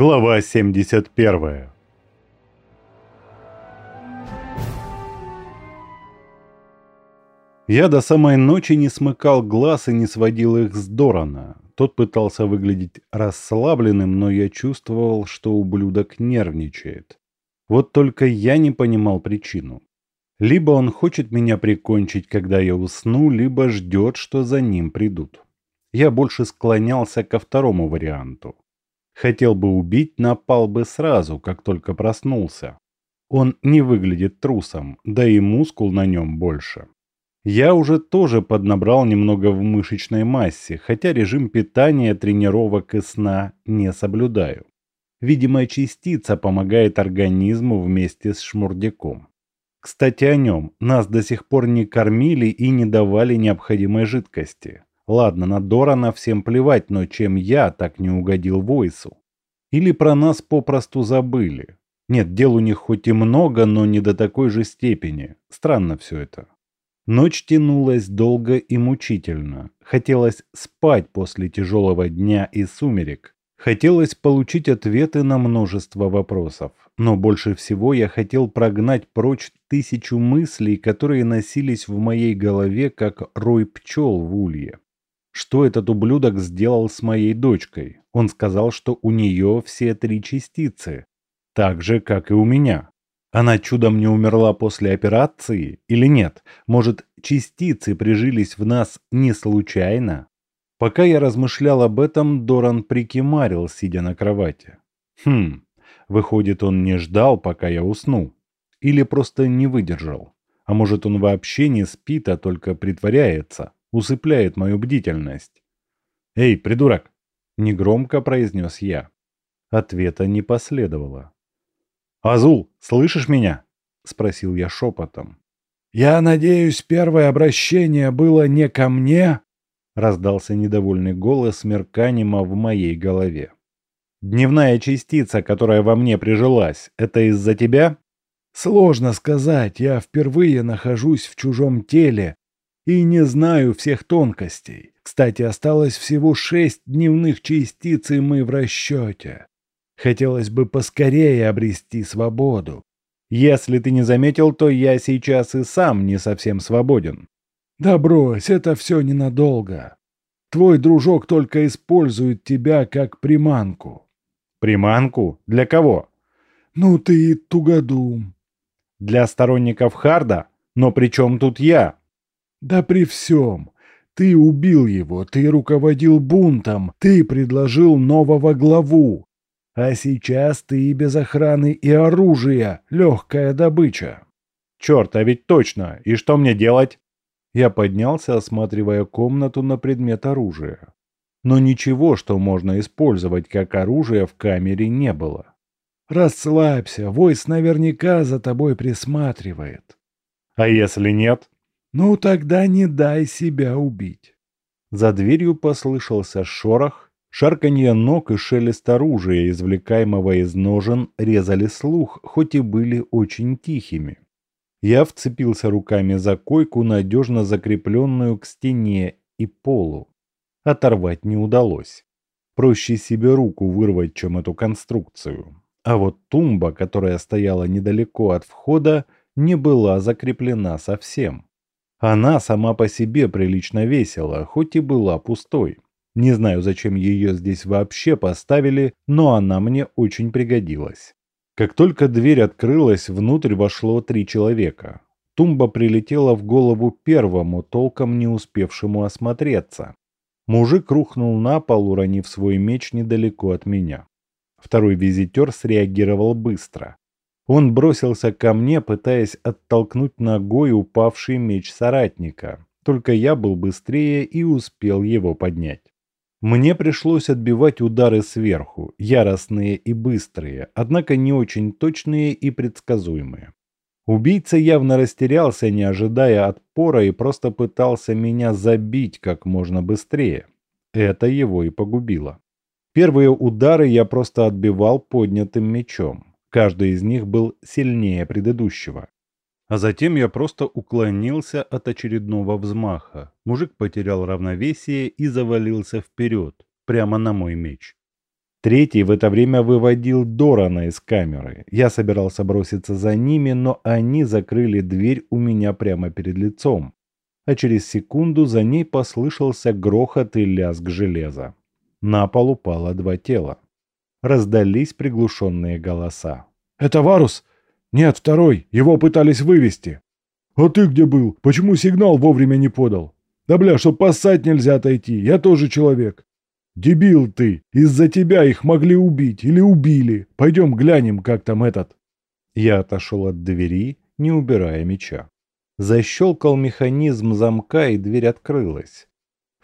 Глава 71 Я до самой ночи не смыкал глаз и не сводил их с Дорана. Тот пытался выглядеть расслабленным, но я чувствовал, что ублюдок нервничает. Вот только я не понимал причину. Либо он хочет меня прикончить, когда я усну, либо ждет, что за ним придут. Я больше склонялся ко второму варианту. Хотел бы убить, напал бы сразу, как только проснулся. Он не выглядит трусом, да и мускул на нем больше. Я уже тоже поднабрал немного в мышечной массе, хотя режим питания, тренировок и сна не соблюдаю. Видимая частица помогает организму вместе с шмурдяком. Кстати, о нем. Нас до сих пор не кормили и не давали необходимой жидкости. Ладно, на Дорана всем плевать, но чем я так не угодил Войсу? Или про нас попросту забыли? Нет, дел у них хоть и много, но не до такой же степени. Странно все это. Ночь тянулась долго и мучительно. Хотелось спать после тяжелого дня и сумерек. Хотелось получить ответы на множество вопросов. Но больше всего я хотел прогнать прочь тысячу мыслей, которые носились в моей голове, как рой пчел в улье. Что этот ублюдок сделал с моей дочкой? Он сказал, что у нее все три частицы. Так же, как и у меня. Она чудом не умерла после операции или нет? Может, частицы прижились в нас не случайно? Пока я размышлял об этом, Доран прикимарил, сидя на кровати. Хм, Выходит, он не ждал, пока я усну. Или просто не выдержал. А может, он вообще не спит, а только притворяется, усыпляет мою бдительность. «Эй, придурок!» – негромко произнес я. Ответа не последовало. «Азул, слышишь меня?» – спросил я шепотом. «Я надеюсь, первое обращение было не ко мне?» – раздался недовольный голос Мерканима в моей голове. Дневная частица, которая во мне прижилась, это из-за тебя? Сложно сказать, я впервые нахожусь в чужом теле и не знаю всех тонкостей. Кстати, осталось всего шесть дневных частиц, и мы в расчете. Хотелось бы поскорее обрести свободу. Если ты не заметил, то я сейчас и сам не совсем свободен. Да брось, это все ненадолго. Твой дружок только использует тебя как приманку. Приманку? Для кого? Ну ты тугодум. Для сторонников Харда? Но при чем тут я? Да при всем. Ты убил его, ты руководил бунтом, ты предложил нового главу. А сейчас ты без охраны и оружия, легкая добыча. Черт, а ведь точно. И что мне делать? Я поднялся, осматривая комнату на предмет оружия но ничего, что можно использовать как оружие в камере не было. «Расслабься, Войс наверняка за тобой присматривает». «А если нет?» «Ну тогда не дай себя убить». За дверью послышался шорох, шарканье ног и шелест оружия, извлекаемого из ножен, резали слух, хоть и были очень тихими. Я вцепился руками за койку, надежно закрепленную к стене и полу оторвать не удалось. Проще себе руку вырвать, чем эту конструкцию. А вот тумба, которая стояла недалеко от входа, не была закреплена совсем. Она сама по себе прилично весила, хоть и была пустой. Не знаю, зачем ее здесь вообще поставили, но она мне очень пригодилась. Как только дверь открылась, внутрь вошло три человека. Тумба прилетела в голову первому, толком не успевшему осмотреться. Мужик рухнул на пол, уронив свой меч недалеко от меня. Второй визитер среагировал быстро. Он бросился ко мне, пытаясь оттолкнуть ногой упавший меч соратника. Только я был быстрее и успел его поднять. Мне пришлось отбивать удары сверху, яростные и быстрые, однако не очень точные и предсказуемые. Убийца явно растерялся, не ожидая отпора, и просто пытался меня забить как можно быстрее. Это его и погубило. Первые удары я просто отбивал поднятым мечом. Каждый из них был сильнее предыдущего. А затем я просто уклонился от очередного взмаха. Мужик потерял равновесие и завалился вперед, прямо на мой меч. Третий в это время выводил Дорана из камеры. Я собирался броситься за ними, но они закрыли дверь у меня прямо перед лицом. А через секунду за ней послышался грохот и лязг железа. На пол упало два тела. Раздались приглушенные голоса. «Это Варус? Нет, второй. Его пытались вывести». «А ты где был? Почему сигнал вовремя не подал?» «Да бля, что поссать нельзя отойти. Я тоже человек». «Дебил ты! Из-за тебя их могли убить или убили. Пойдем глянем, как там этот». Я отошел от двери, не убирая меча. Защелкал механизм замка, и дверь открылась.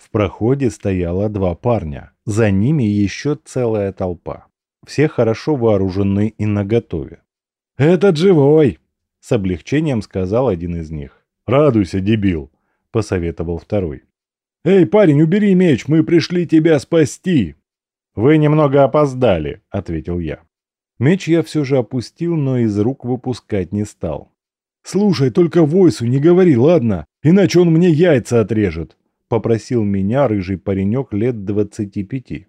В проходе стояло два парня. За ними еще целая толпа. Все хорошо вооружены и наготове. «Этот живой!» — с облегчением сказал один из них. «Радуйся, дебил!» — посоветовал второй. «Эй, парень, убери меч, мы пришли тебя спасти!» «Вы немного опоздали», — ответил я. Меч я все же опустил, но из рук выпускать не стал. «Слушай, только Войсу не говори, ладно? Иначе он мне яйца отрежет», — попросил меня рыжий паренек лет двадцати пяти.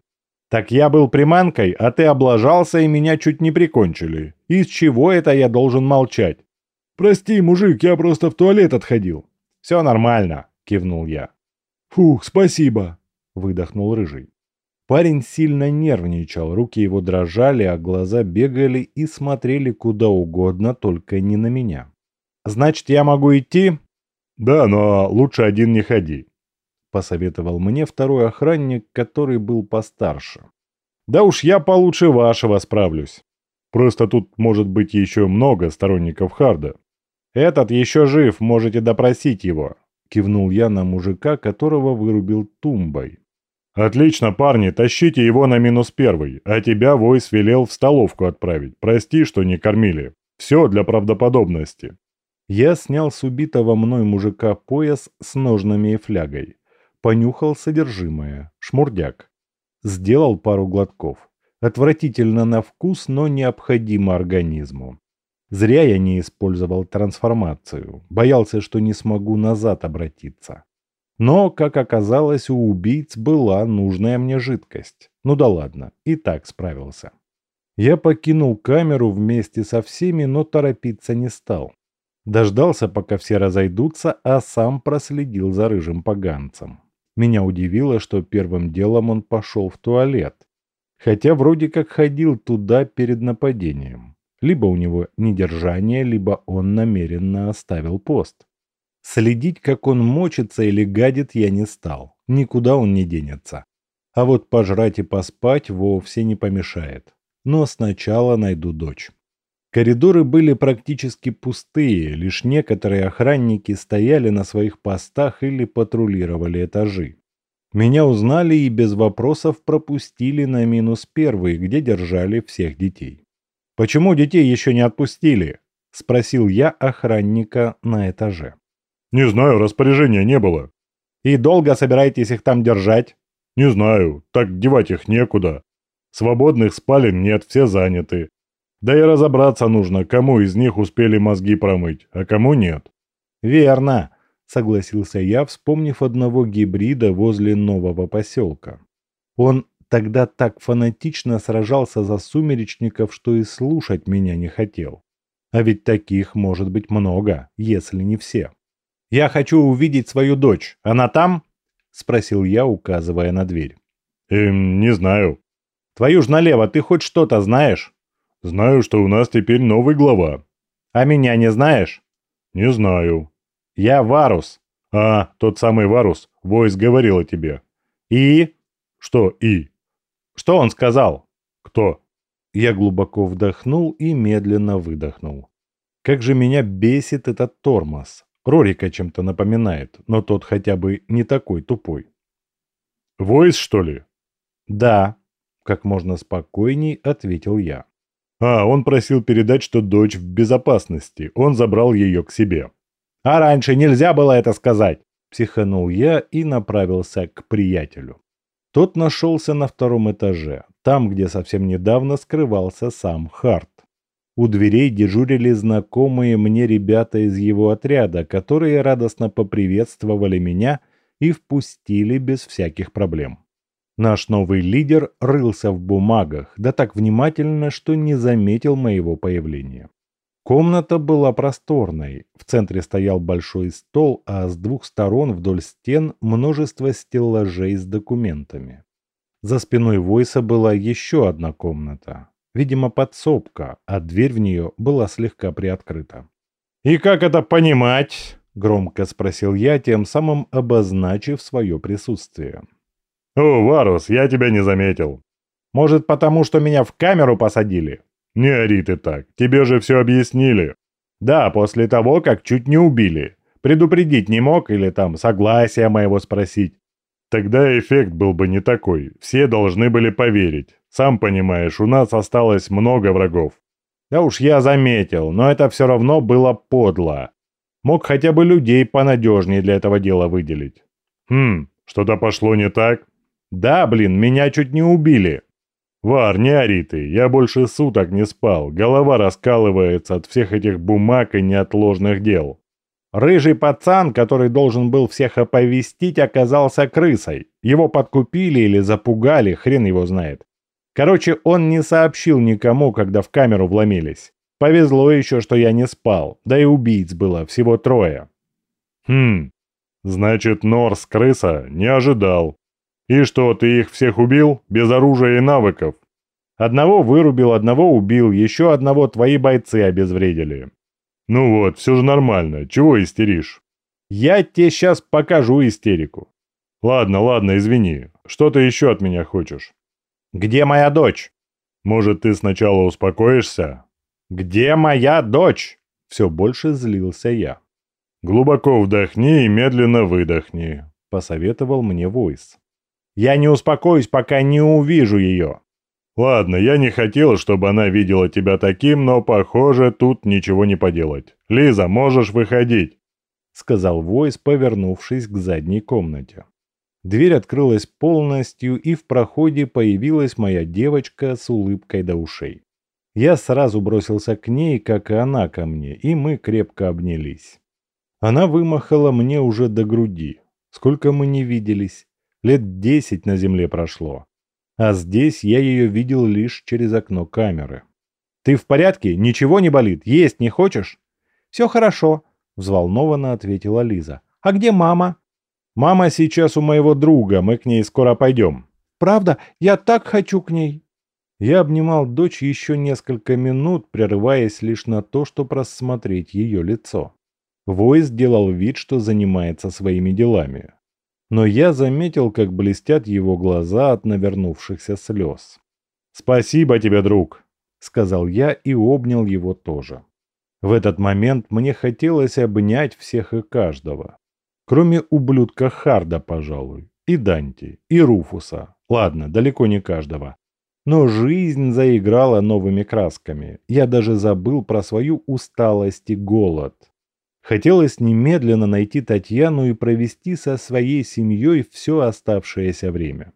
«Так я был приманкой, а ты облажался и меня чуть не прикончили. Из чего это я должен молчать?» «Прости, мужик, я просто в туалет отходил». «Все нормально», — кивнул я. «Фух, спасибо!» – выдохнул Рыжий. Парень сильно нервничал, руки его дрожали, а глаза бегали и смотрели куда угодно, только не на меня. «Значит, я могу идти?» «Да, но лучше один не ходи», – посоветовал мне второй охранник, который был постарше. «Да уж я получше вашего справлюсь. Просто тут может быть еще много сторонников Харда». «Этот еще жив, можете допросить его», – кивнул я на мужика, которого вырубил тумбой. «Отлично, парни, тащите его на минус первый, а тебя Войс велел в столовку отправить. Прости, что не кормили. Все для правдоподобности». Я снял с убитого мной мужика пояс с ножнами и флягой. Понюхал содержимое. Шмурдяк. Сделал пару глотков. Отвратительно на вкус, но необходимо организму. Зря я не использовал трансформацию, боялся, что не смогу назад обратиться. Но, как оказалось, у убийц была нужная мне жидкость. Ну да ладно, и так справился. Я покинул камеру вместе со всеми, но торопиться не стал. Дождался, пока все разойдутся, а сам проследил за рыжим поганцем. Меня удивило, что первым делом он пошел в туалет. Хотя вроде как ходил туда перед нападением. Либо у него недержание, либо он намеренно оставил пост. Следить, как он мочится или гадит, я не стал. Никуда он не денется. А вот пожрать и поспать вовсе не помешает. Но сначала найду дочь. Коридоры были практически пустые, лишь некоторые охранники стояли на своих постах или патрулировали этажи. Меня узнали и без вопросов пропустили на минус первый, где держали всех детей. «Почему детей еще не отпустили?» – спросил я охранника на этаже. «Не знаю, распоряжения не было». «И долго собираетесь их там держать?» «Не знаю, так девать их некуда. Свободных спален нет, все заняты. Да и разобраться нужно, кому из них успели мозги промыть, а кому нет». «Верно», – согласился я, вспомнив одного гибрида возле нового поселка. Он тогда так фанатично сражался за сумеречников, что и слушать меня не хотел. А ведь таких может быть много, если не все. «Я хочу увидеть свою дочь. Она там?» – спросил я, указывая на дверь. «Эм, не знаю». «Твою ж налево, ты хоть что-то знаешь?» «Знаю, что у нас теперь новый глава». «А меня не знаешь?» «Не знаю». «Я Варус». «А, тот самый Варус. Войс говорил о тебе». «И?» «Что «и»?» Что он сказал? Кто? Я глубоко вдохнул и медленно выдохнул. Как же меня бесит этот тормоз. Рорика чем-то напоминает, но тот хотя бы не такой тупой. Войс, что ли? Да, как можно спокойней ответил я. А, он просил передать, что дочь в безопасности. Он забрал ее к себе. А раньше нельзя было это сказать. Психанул я и направился к приятелю. Тот нашелся на втором этаже, там, где совсем недавно скрывался сам Харт. У дверей дежурили знакомые мне ребята из его отряда, которые радостно поприветствовали меня и впустили без всяких проблем. Наш новый лидер рылся в бумагах, да так внимательно, что не заметил моего появления. Комната была просторной. В центре стоял большой стол, а с двух сторон вдоль стен множество стеллажей с документами. За спиной Войса была еще одна комната. Видимо, подсобка, а дверь в нее была слегка приоткрыта. «И как это понимать?» – громко спросил я, тем самым обозначив свое присутствие. «О, Варус, я тебя не заметил». «Может, потому что меня в камеру посадили?» «Не ори ты так, тебе же все объяснили». «Да, после того, как чуть не убили. Предупредить не мог или там согласия моего спросить?» «Тогда эффект был бы не такой, все должны были поверить. Сам понимаешь, у нас осталось много врагов». «Да уж я заметил, но это все равно было подло. Мог хотя бы людей понадежнее для этого дела выделить». «Хм, что-то пошло не так?» Да, блин, меня чуть не убили. Вар, не ори ты, я больше суток не спал, голова раскалывается от всех этих бумаг и неотложных дел. Рыжий пацан, который должен был всех оповестить, оказался крысой. Его подкупили или запугали, хрен его знает. Короче, он не сообщил никому, когда в камеру вломились. Повезло еще, что я не спал, да и убийц было всего трое. Хм, значит, Норс крыса не ожидал. «И что, ты их всех убил? Без оружия и навыков?» «Одного вырубил, одного убил, еще одного твои бойцы обезвредили». «Ну вот, все же нормально. Чего истеришь?» «Я тебе сейчас покажу истерику». «Ладно, ладно, извини. Что ты еще от меня хочешь?» «Где моя дочь?» «Может, ты сначала успокоишься?» «Где моя дочь?» Все больше злился я. «Глубоко вдохни и медленно выдохни», — посоветовал мне Войс. Я не успокоюсь, пока не увижу ее. Ладно, я не хотел, чтобы она видела тебя таким, но, похоже, тут ничего не поделать. Лиза, можешь выходить, сказал Войс, повернувшись к задней комнате. Дверь открылась полностью, и в проходе появилась моя девочка с улыбкой до ушей. Я сразу бросился к ней, как и она ко мне, и мы крепко обнялись. Она вымахала мне уже до груди. Сколько мы не виделись. Лет десять на земле прошло. А здесь я ее видел лишь через окно камеры. «Ты в порядке? Ничего не болит? Есть не хочешь?» «Все хорошо», — взволнованно ответила Лиза. «А где мама?» «Мама сейчас у моего друга, мы к ней скоро пойдем». «Правда? Я так хочу к ней». Я обнимал дочь еще несколько минут, прерываясь лишь на то, чтобы рассмотреть ее лицо. Вой сделал вид, что занимается своими делами но я заметил, как блестят его глаза от навернувшихся слез. «Спасибо тебе, друг», — сказал я и обнял его тоже. В этот момент мне хотелось обнять всех и каждого. Кроме ублюдка Харда, пожалуй, и Данти, и Руфуса. Ладно, далеко не каждого. Но жизнь заиграла новыми красками. Я даже забыл про свою усталость и голод. Хотелось немедленно найти Татьяну и провести со своей семьей все оставшееся время.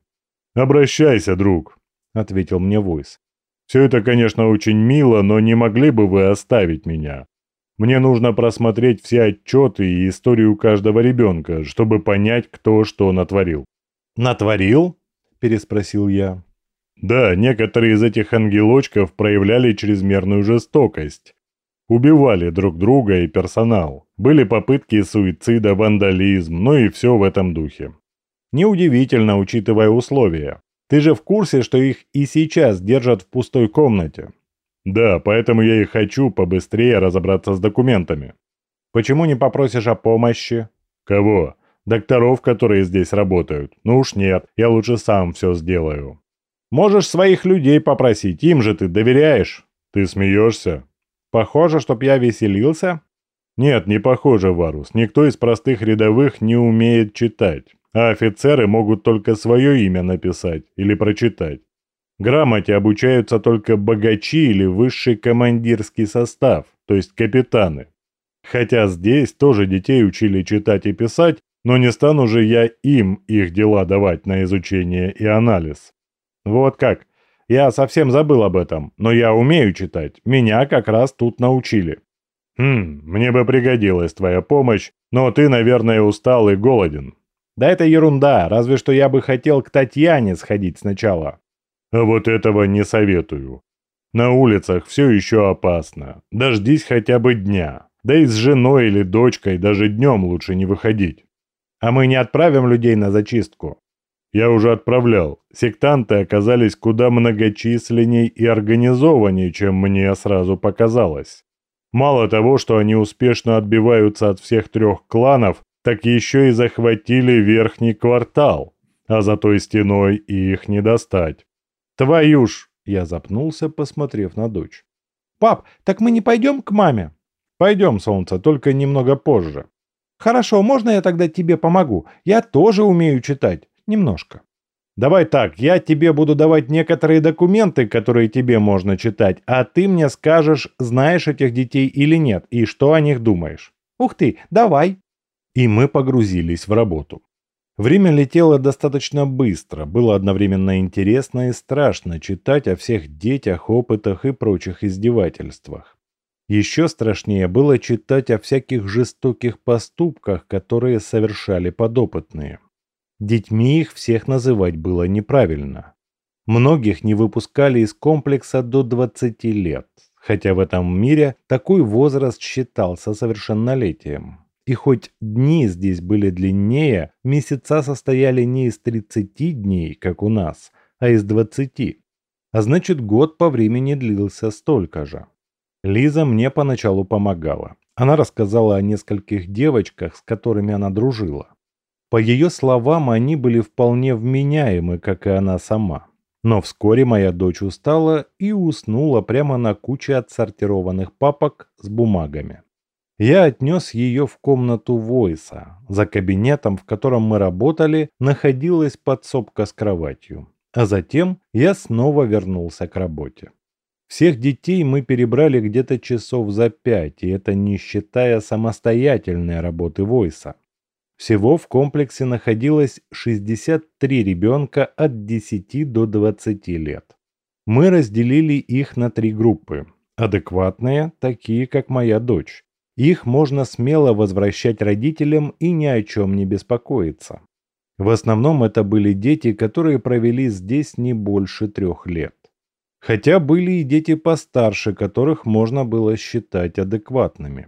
«Обращайся, друг», — ответил мне Войс. «Все это, конечно, очень мило, но не могли бы вы оставить меня? Мне нужно просмотреть все отчеты и историю каждого ребенка, чтобы понять, кто что натворил». «Натворил?» – переспросил я. «Да, некоторые из этих ангелочков проявляли чрезмерную жестокость. Убивали друг друга и персонал. Были попытки суицида, вандализм, ну и все в этом духе. Неудивительно, учитывая условия. Ты же в курсе, что их и сейчас держат в пустой комнате? Да, поэтому я и хочу побыстрее разобраться с документами. Почему не попросишь о помощи? Кого? Докторов, которые здесь работают. Ну уж нет, я лучше сам все сделаю. Можешь своих людей попросить, им же ты доверяешь. Ты смеешься? Похоже, чтоб я веселился? Нет, не похоже, Варус. Никто из простых рядовых не умеет читать. А офицеры могут только свое имя написать или прочитать. Грамоте обучаются только богачи или высший командирский состав, то есть капитаны. Хотя здесь тоже детей учили читать и писать, но не стану же я им их дела давать на изучение и анализ. Вот как. Я совсем забыл об этом, но я умею читать. Меня как раз тут научили. Хм, мне бы пригодилась твоя помощь, но ты, наверное, устал и голоден. Да это ерунда, разве что я бы хотел к Татьяне сходить сначала. А вот этого не советую. На улицах все еще опасно. Дождись хотя бы дня. Да и с женой или дочкой даже днем лучше не выходить. А мы не отправим людей на зачистку. Я уже отправлял. Сектанты оказались куда многочисленней и организованнее, чем мне сразу показалось. Мало того, что они успешно отбиваются от всех трех кланов, так еще и захватили верхний квартал, а за той стеной их не достать. Твою ж! Я запнулся, посмотрев на дочь. «Пап, так мы не пойдем к маме?» «Пойдем, солнце, только немного позже». «Хорошо, можно я тогда тебе помогу? Я тоже умею читать. Немножко». «Давай так, я тебе буду давать некоторые документы, которые тебе можно читать, а ты мне скажешь, знаешь этих детей или нет, и что о них думаешь». «Ух ты, давай». И мы погрузились в работу. Время летело достаточно быстро, было одновременно интересно и страшно читать о всех детях, опытах и прочих издевательствах. Еще страшнее было читать о всяких жестоких поступках, которые совершали подопытные. Детьми их всех называть было неправильно. Многих не выпускали из комплекса до 20 лет, хотя в этом мире такой возраст считался совершеннолетием. И хоть дни здесь были длиннее, месяца состояли не из 30 дней, как у нас, а из 20. А значит, год по времени длился столько же. Лиза мне поначалу помогала. Она рассказала о нескольких девочках, с которыми она дружила. По ее словам, они были вполне вменяемы, как и она сама. Но вскоре моя дочь устала и уснула прямо на куче отсортированных папок с бумагами. Я отнес ее в комнату Войса. За кабинетом, в котором мы работали, находилась подсобка с кроватью. А затем я снова вернулся к работе. Всех детей мы перебрали где-то часов за пять, и это не считая самостоятельной работы Войса. Всего в комплексе находилось 63 ребенка от 10 до 20 лет. Мы разделили их на три группы. Адекватные, такие как моя дочь. Их можно смело возвращать родителям и ни о чем не беспокоиться. В основном это были дети, которые провели здесь не больше трех лет. Хотя были и дети постарше, которых можно было считать адекватными.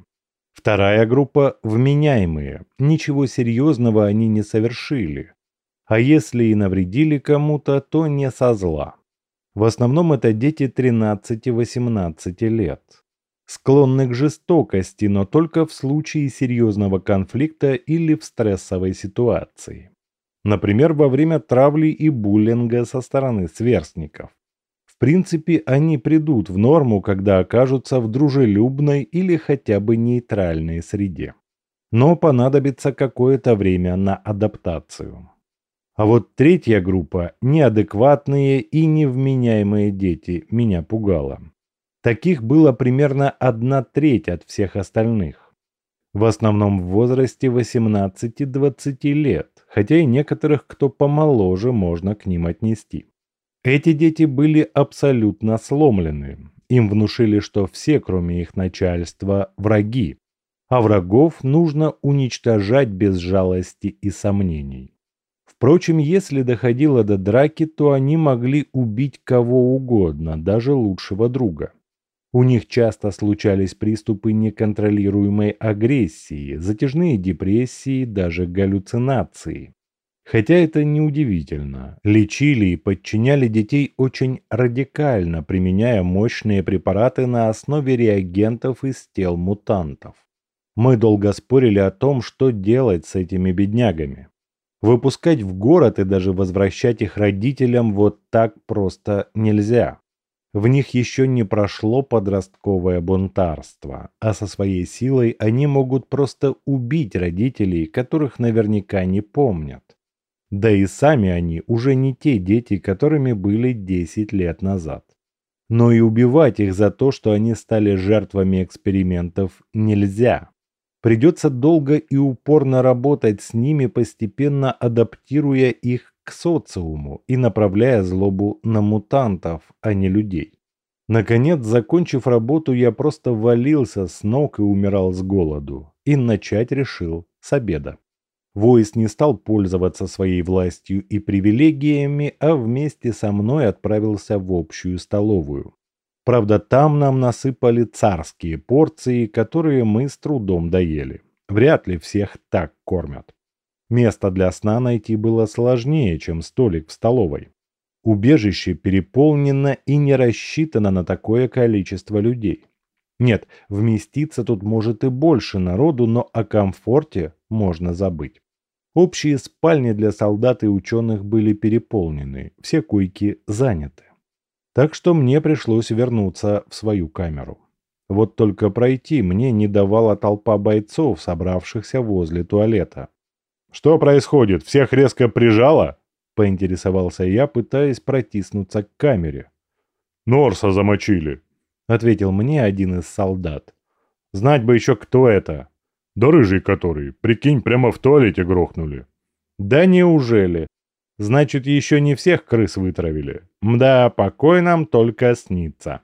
Вторая группа – вменяемые, ничего серьезного они не совершили. А если и навредили кому-то, то не со зла. В основном это дети 13-18 лет. Склонны к жестокости, но только в случае серьезного конфликта или в стрессовой ситуации. Например, во время травли и буллинга со стороны сверстников принципе, они придут в норму, когда окажутся в дружелюбной или хотя бы нейтральной среде. Но понадобится какое-то время на адаптацию. А вот третья группа, неадекватные и невменяемые дети, меня пугала. Таких было примерно одна треть от всех остальных. В основном в возрасте 18-20 лет, хотя и некоторых, кто помоложе, можно к ним отнести. Эти дети были абсолютно сломлены. Им внушили, что все, кроме их начальства, враги, а врагов нужно уничтожать без жалости и сомнений. Впрочем, если доходило до драки, то они могли убить кого угодно, даже лучшего друга. У них часто случались приступы неконтролируемой агрессии, затяжные депрессии, даже галлюцинации. Хотя это неудивительно. Лечили и подчиняли детей очень радикально, применяя мощные препараты на основе реагентов из тел мутантов. Мы долго спорили о том, что делать с этими беднягами. Выпускать в город и даже возвращать их родителям вот так просто нельзя. В них еще не прошло подростковое бунтарство, а со своей силой они могут просто убить родителей, которых наверняка не помнят. Да и сами они уже не те дети, которыми были 10 лет назад. Но и убивать их за то, что они стали жертвами экспериментов, нельзя. Придется долго и упорно работать с ними, постепенно адаптируя их к социуму и направляя злобу на мутантов, а не людей. Наконец, закончив работу, я просто валился с ног и умирал с голоду. И начать решил с обеда. Войс не стал пользоваться своей властью и привилегиями, а вместе со мной отправился в общую столовую. Правда, там нам насыпали царские порции, которые мы с трудом доели. Вряд ли всех так кормят. Место для сна найти было сложнее, чем столик в столовой. Убежище переполнено и не рассчитано на такое количество людей. Нет, вместиться тут может и больше народу, но о комфорте можно забыть. Общие спальни для солдат и ученых были переполнены, все койки заняты. Так что мне пришлось вернуться в свою камеру. Вот только пройти мне не давала толпа бойцов, собравшихся возле туалета. «Что происходит? Всех резко прижало?» – поинтересовался я, пытаясь протиснуться к камере. «Норса замочили», ответил мне один из солдат. Знать бы еще, кто это. Да рыжий который, прикинь, прямо в туалете грохнули. Да неужели? Значит, еще не всех крыс вытравили. Мда, покой нам только снится.